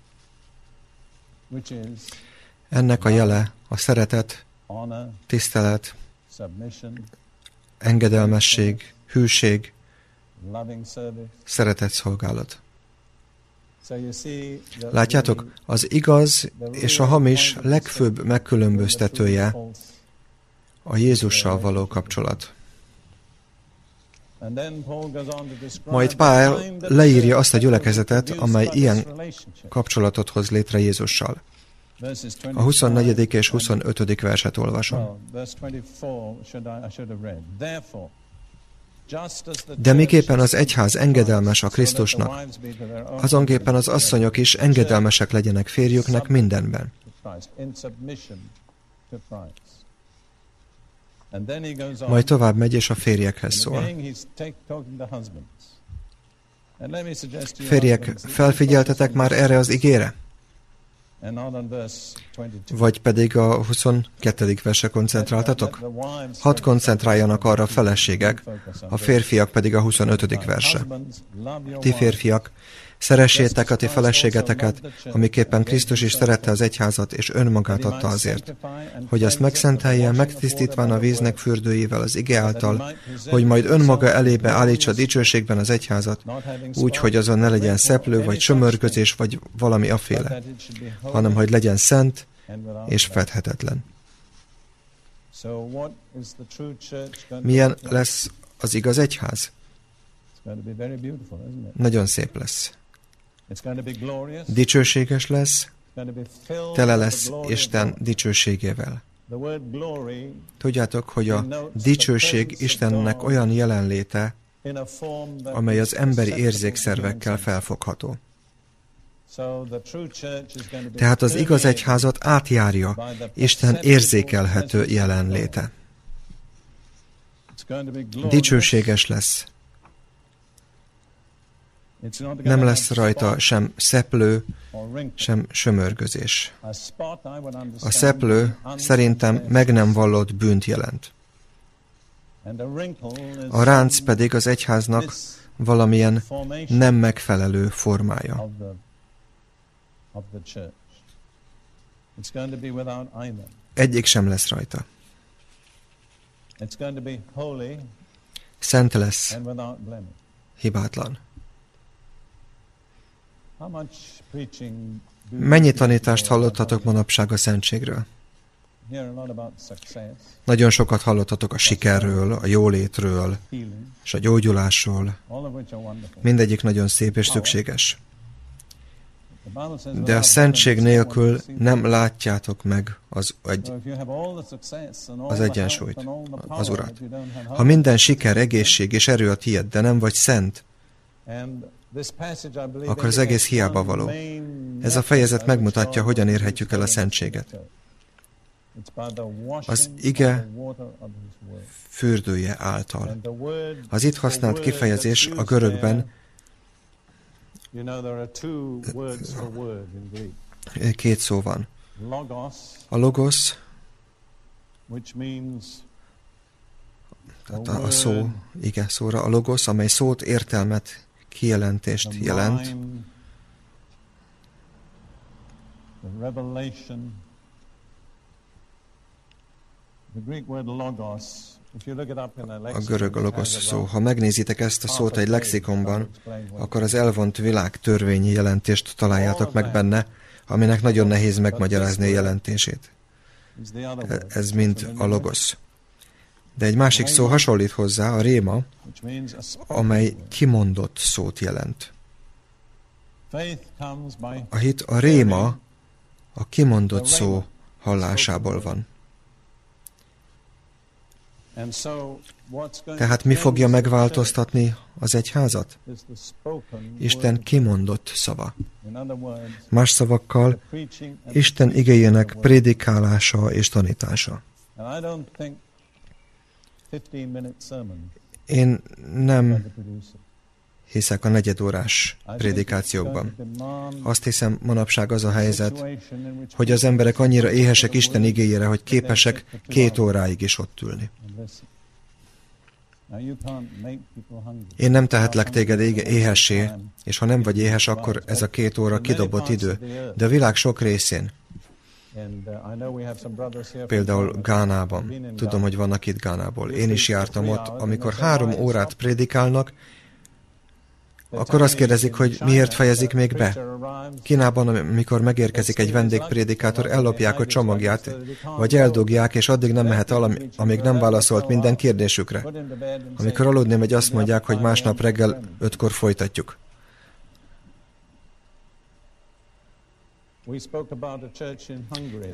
Ennek a jele a szeretet, tisztelet, engedelmesség, hűség, szeretett szolgálat. Látjátok, az igaz és a hamis legfőbb megkülönböztetője a Jézussal való kapcsolat. Majd Pál leírja azt a gyülekezetet, amely ilyen kapcsolatot hoz létre Jézussal. A 24. és 25. verset olvasom. De miképpen az egyház engedelmes a Krisztusnak, azonképpen az asszonyok is engedelmesek legyenek férjüknek mindenben. Majd tovább megy, és a férjekhez szól. Férjek, felfigyeltetek már erre az igére? Vagy pedig a 22. verse koncentráltatok? Hadd koncentráljanak arra a feleségek, a férfiak pedig a 25. verse. Ti férfiak, Szeressétek a ti feleségeteket, amiképpen Krisztus is szerette az egyházat, és önmagát adta azért, hogy azt megszentelje, megtisztítván a víznek fürdőjével az ige által, hogy majd önmaga elébe állítsa dicsőségben az egyházat, úgy, hogy azon ne legyen szeplő, vagy sömörgözés, vagy valami aféle, hanem hogy legyen szent és fedhetetlen. Milyen lesz az igaz egyház? Nagyon szép lesz. Dicsőséges lesz, tele lesz Isten dicsőségével. Tudjátok, hogy a dicsőség Istennek olyan jelenléte, amely az emberi érzékszervekkel felfogható. Tehát az igaz egyházat átjárja Isten érzékelhető jelenléte. Dicsőséges lesz, nem lesz rajta sem szeplő, sem sömörgözés. A szeplő szerintem meg nem vallott bűnt jelent. A ránc pedig az egyháznak valamilyen nem megfelelő formája. Egyik sem lesz rajta. Szent lesz, hibátlan. Mennyi tanítást hallottatok manapság a szentségről? Nagyon sokat hallottatok a sikerről, a jólétről, és a gyógyulásról. Mindegyik nagyon szép és szükséges. De a szentség nélkül nem látjátok meg az, egy, az egyensúlyt, az urat. Ha minden siker, egészség és erő a tiéd, de nem vagy szent, akkor az egész hiába való. Ez a fejezet megmutatja, hogyan érhetjük el a szentséget. az ige fürdője által. Az itt használt kifejezés a görögben két szó van. A logos, tehát a, szó, igen, szóra, a logos, amely szót, értelmet, kijelentést jelent. A görög logos szó. Ha megnézitek ezt a szót egy lexikonban, akkor az elvont világ törvényi jelentést találjátok meg benne, aminek nagyon nehéz megmagyarázni a jelentését. Ez mind a logos. De egy másik szó hasonlít hozzá, a réma, amely kimondott szót jelent. A hit a réma, a kimondott szó hallásából van. Tehát mi fogja megváltoztatni az egyházat? Isten kimondott szava. Más szavakkal, Isten igényének prédikálása és tanítása. Én nem hiszek a negyedórás prédikációkban. Azt hiszem, manapság az a helyzet, hogy az emberek annyira éhesek Isten igényére, hogy képesek két óráig is ott ülni. Én nem tehetlek téged éhessé, és ha nem vagy éhes, akkor ez a két óra kidobott idő. De a világ sok részén, például Gánában, tudom, hogy vannak itt Gánából, én is jártam ott, amikor három órát prédikálnak, akkor azt kérdezik, hogy miért fejezik még be. Kínában, amikor megérkezik egy vendégprédikátor, ellopják a csomagját, vagy eldugják, és addig nem mehet el, amíg nem válaszolt minden kérdésükre. Amikor aludni megy, azt mondják, hogy másnap reggel ötkor folytatjuk.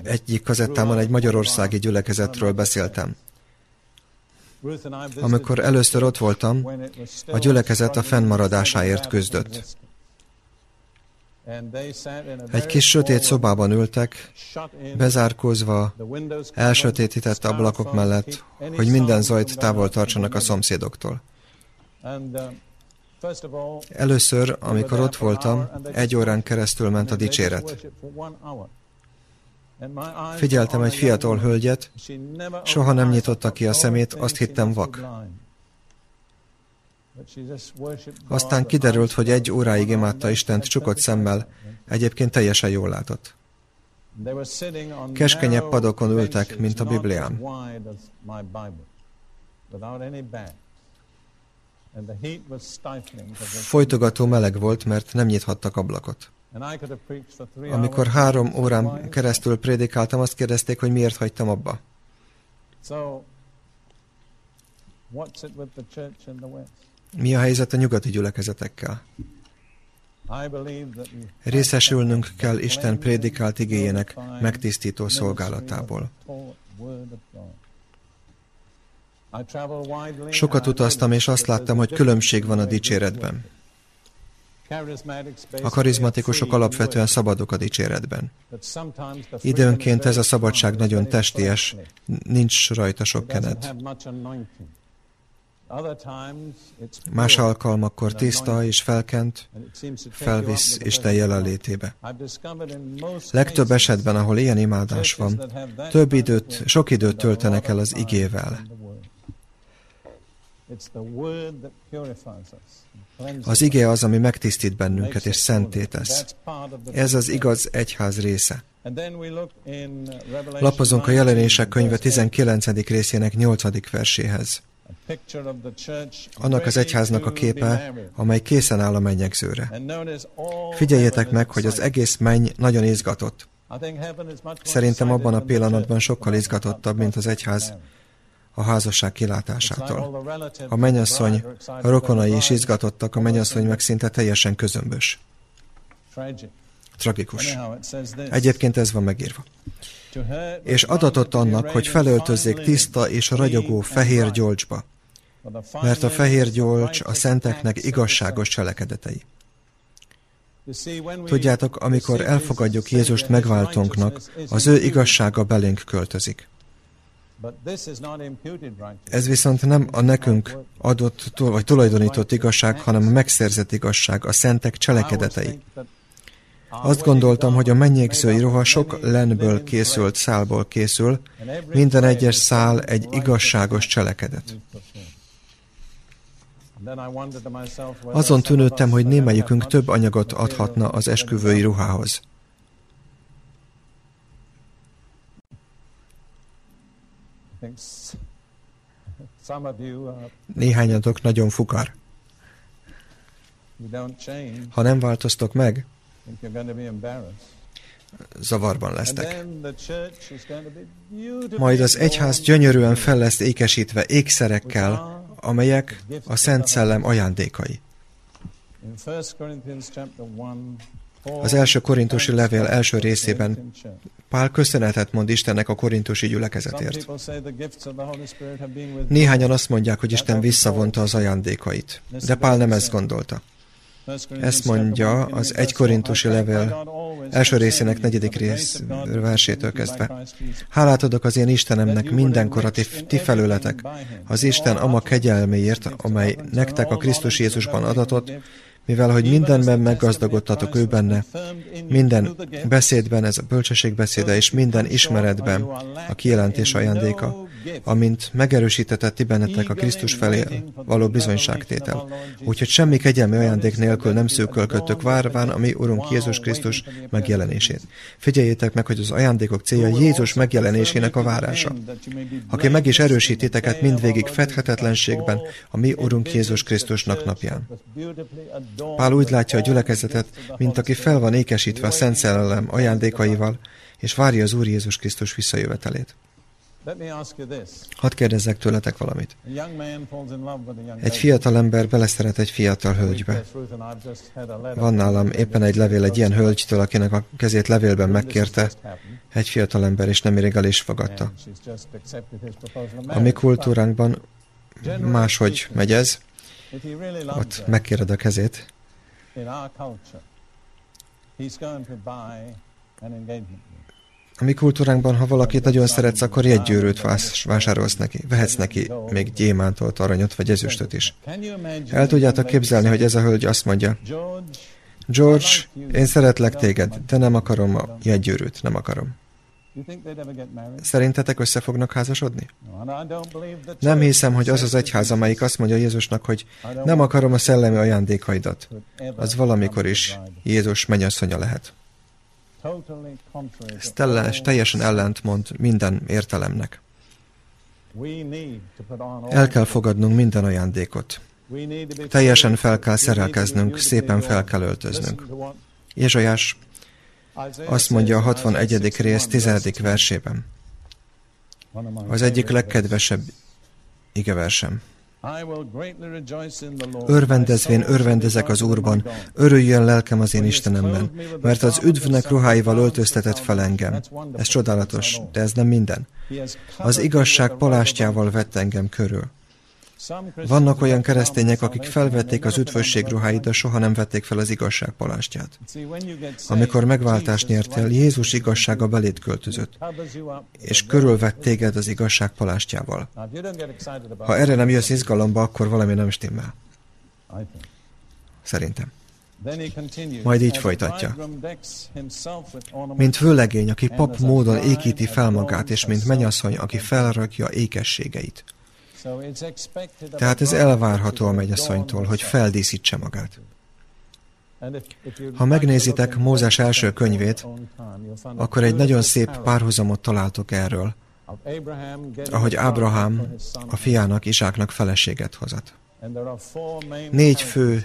Egyik kazettámon egy magyarországi gyülekezetről beszéltem. Amikor először ott voltam, a gyülekezet a fennmaradásáért küzdött. Egy kis sötét szobában ültek, bezárkózva, elsötétített ablakok mellett, hogy minden zajt távol tartsanak a szomszédoktól. Először, amikor ott voltam, egy órán keresztül ment a dicséret. Figyeltem egy fiatal hölgyet, soha nem nyitotta ki a szemét, azt hittem vak. Aztán kiderült, hogy egy óráig imádta Istent csukott szemmel, egyébként teljesen jól látott. Keskenyebb padokon ültek, mint a Bibliám. Folytogató meleg volt, mert nem nyithattak ablakot. Amikor három órán keresztül prédikáltam, azt kérdezték, hogy miért hagytam abba. Mi a helyzet a nyugati gyülekezetekkel? Részesülnünk kell Isten prédikált igényének megtisztító szolgálatából. Sokat utaztam, és azt láttam, hogy különbség van a dicséretben. A karizmatikusok alapvetően szabadok a dicséretben. Időnként ez a szabadság nagyon testies, nincs rajta sok kenet. Más alkalmakkor tiszta és felkent, felvisz Isten jelenlétébe. Legtöbb esetben, ahol ilyen imádás van, több időt, sok időt töltenek el az igével. Az ige az, ami megtisztít bennünket és szenté tesz. Ez az igaz egyház része. Lapozunk a jelenések könyve 19. részének 8. verséhez. Annak az egyháznak a képe, amely készen áll a mennyegzőre. Figyeljetek meg, hogy az egész menny nagyon izgatott. Szerintem abban a pillanatban sokkal izgatottabb, mint az egyház a házasság kilátásától. A mennyasszony, a rokonai is izgatottak, a mennyasszony meg szinte teljesen közömbös. Tragikus. Egyébként ez van megírva. És adatott annak, hogy felöltözzék tiszta és ragyogó fehér gyolcsba, mert a fehér gyolcs a szenteknek igazságos cselekedetei. Tudjátok, amikor elfogadjuk Jézust megváltónknak, az ő igazsága belénk költözik. Ez viszont nem a nekünk adott vagy tulajdonított igazság, hanem a megszerzett igazság, a szentek cselekedetei. Azt gondoltam, hogy a mennyégzői ruha sok lenből készült szálból készül, minden egyes szál egy igazságos cselekedet. Azon tűnődtem, hogy némelyikünk több anyagot adhatna az esküvői ruhához. Néhányatok nagyon fukar. Ha nem változtok meg, zavarban lesztek. Majd az egyház gyönyörűen fel lesz ékesítve ékszerekkel, amelyek a Szent Szellem ajándékai. Az első korintusi levél első részében Pál köszönetet mond Istennek a korintusi gyülekezetért. Néhányan azt mondják, hogy Isten visszavonta az ajándékait, de Pál nem ezt gondolta. Ezt mondja az egy korintusi levél első részének negyedik rész versétől kezdve. Hálát adok az én Istenemnek mindenkor a ti, felületek, az Isten ama kegyelméért, amely nektek a Krisztus Jézusban adatott, mivel hogy mindenben meggazdagodtatok ő benne, minden beszédben, ez a bölcsesség beszéde, és minden ismeretben a kijelentés ajándéka, amint megerősítetett ti bennetek a Krisztus felé való bizonyságtétel. Úgyhogy semmi kegyelmi ajándék nélkül nem szűkölködtök várván a mi Urunk Jézus Krisztus megjelenését. Figyeljétek meg, hogy az ajándékok célja Jézus megjelenésének a várása. Aki meg is erősítiteket mindvégig fedhetetlenségben a mi Urunk Jézus Krisztusnak napján. Pál úgy látja a gyülekezetet, mint aki fel van ékesítve a Szent Szellem ajándékaival, és várja az Úr Jézus Krisztus visszajövetelét. Hadd kérdezzek tőletek valamit. Egy fiatal ember beleszeret egy fiatal hölgybe. Van nálam éppen egy levél egy ilyen hölgytől, akinek a kezét levélben megkérte. egy fiatal ember, és nem el is fogadta. A mi kultúránkban máshogy megy ez, ott megkéred a kezét, a mi kultúránkban, ha valakit nagyon szeretsz, akkor jegygyűrűt vásárolsz neki. Vehetsz neki még gyémántolt, aranyot vagy ezüstöt is. El tudjátok képzelni, hogy ez a hölgy azt mondja, George, én szeretlek téged, de nem akarom a jegygyűrűt, nem akarom. Szerintetek össze fognak házasodni? Nem hiszem, hogy az az egyház, amelyik azt mondja Jézusnak, hogy nem akarom a szellemi ajándékaidat. Az valamikor is Jézus mennyasszonya lehet. Ez teljesen ellentmond minden értelemnek. El kell fogadnunk minden ajándékot. Teljesen fel kell szerelkeznünk, szépen fel kell öltöznünk. Jézsajás azt mondja a 61. rész 10. versében. Az egyik legkedvesebb igeversem. Örvendezvén örvendezek az Úrban, örüljön lelkem az én Istenemben, mert az üdvnek ruháival öltöztetett fel engem. Ez csodálatos, de ez nem minden. Az igazság palástjával vett engem körül. Vannak olyan keresztények, akik felvették az üdvösség ruháit, de soha nem vették fel az igazság palástját. Amikor megváltást nyertél, Jézus igazsága beléd költözött, és körülvett téged az igazság palástjával. Ha erre nem jössz izgalomba, akkor valami nem stimmel. Szerintem. Majd így folytatja. Mint vőlegény, aki pap módon ékíti fel magát, és mint menyasszony, aki felrakja ékességeit. Tehát ez elvárható a megyasszonytól, hogy feldíszítse magát. Ha megnézitek Mózes első könyvét, akkor egy nagyon szép párhuzamot találtok erről, ahogy Ábrahám a fiának, Isáknak feleséget hozat. Négy fő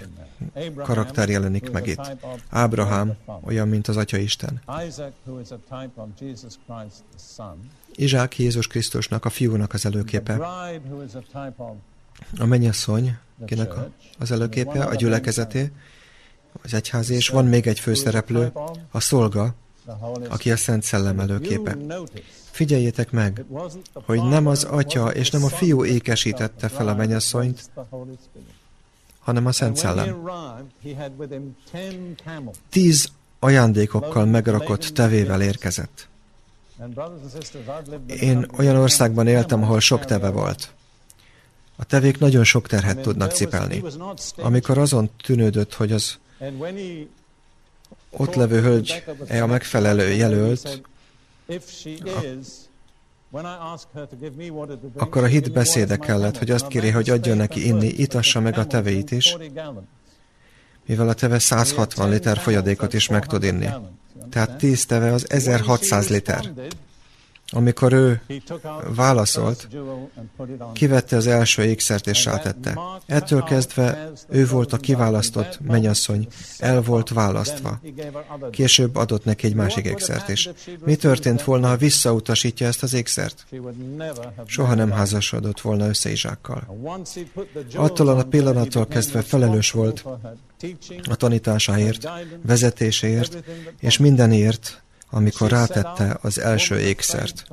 karakter jelenik meg itt. Ábrahám olyan, mint az Atya Isten. Izsák Jézus Krisztusnak, a fiúnak az előképe. A mennyasszony, kinek az előképe, a gyülekezeté, az egyház, és van még egy főszereplő, a szolga, aki a Szent Szellem előképe. Figyeljétek meg, hogy nem az atya és nem a fiú ékesítette fel a mennyasszonyt, hanem a Szent Szellem. Tíz ajándékokkal megrakott tevével érkezett. Én olyan országban éltem, ahol sok teve volt. A tevék nagyon sok terhet tudnak cipelni. Amikor azon tűnődött, hogy az ott levő hölgy -e a megfelelő jelölt, akkor a hit beszéde kellett, hogy azt kéri, hogy adjon neki inni, itassa meg a teveit is, mivel a teve 160 liter folyadékot is meg tud inni. Tehát 10 teve az 1600 liter. Amikor ő válaszolt, kivette az első ékszert és rátette. Ettől kezdve ő volt a kiválasztott menyasszony, el volt választva. Később adott neki egy másik ékszert is. Mi történt volna, ha visszautasítja ezt az ékszert? Soha nem házasodott volna össze Izsákkal. Attól a pillanattól kezdve felelős volt a tanításáért, vezetéséért és mindenért, amikor rátette az első ékszert.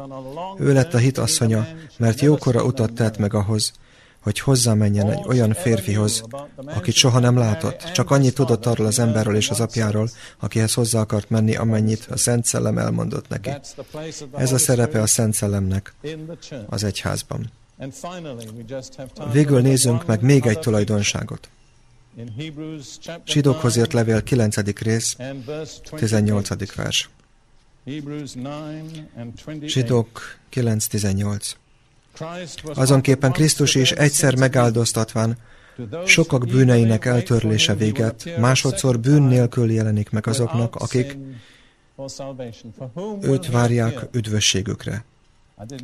Ő lett a hitasszonya, mert jókora utat tett meg ahhoz, hogy hozzámenjen egy olyan férfihoz, akit soha nem látott, csak annyit tudott arról az emberről és az apjáról, akihez hozzá akart menni, amennyit a Szent Szellem elmondott neki. Ez a szerepe a Szent Szellemnek az egyházban. Végül nézzünk meg még egy tulajdonságot. Zsidókhoz írt levél 9. rész, 18. vers. Zsidók 9.18 Azonképpen Krisztus is egyszer megáldoztatván sokak bűneinek eltörlése véget, másodszor bűn nélkül jelenik meg azoknak, akik őt várják üdvösségükre.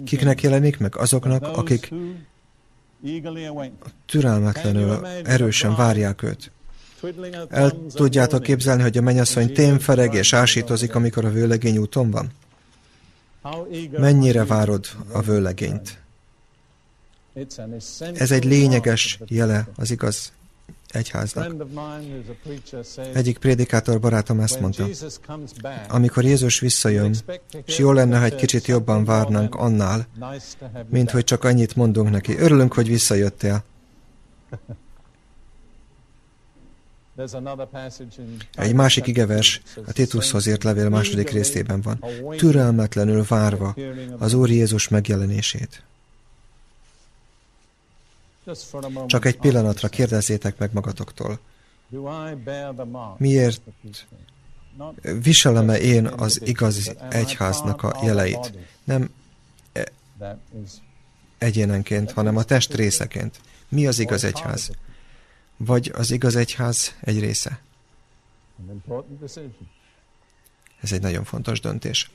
Kiknek jelenik meg? Azoknak, akik türelmetlenül erősen várják őt. El tudjátok képzelni, hogy a mennyasszony témfereg és ásítozik, amikor a vőlegény úton van? Mennyire várod a vőlegényt? Ez egy lényeges jele az igaz egyháznak. Egyik prédikátor barátom ezt mondta, amikor Jézus visszajön, és jó lenne, ha egy kicsit jobban várnánk annál, mint hogy csak annyit mondunk neki. Örülünk, hogy visszajöttél. Egy másik igevers a Titushoz írt levél második részében van. Türelmetlenül várva az Úr Jézus megjelenését. Csak egy pillanatra kérdezzétek meg magatoktól. Miért viselem-e én az igaz egyháznak a jeleit? Nem e- egyénenként, hanem a test részeként. Mi az igaz egyház? vagy az igaz egyház egy része? Ez egy nagyon fontos döntés.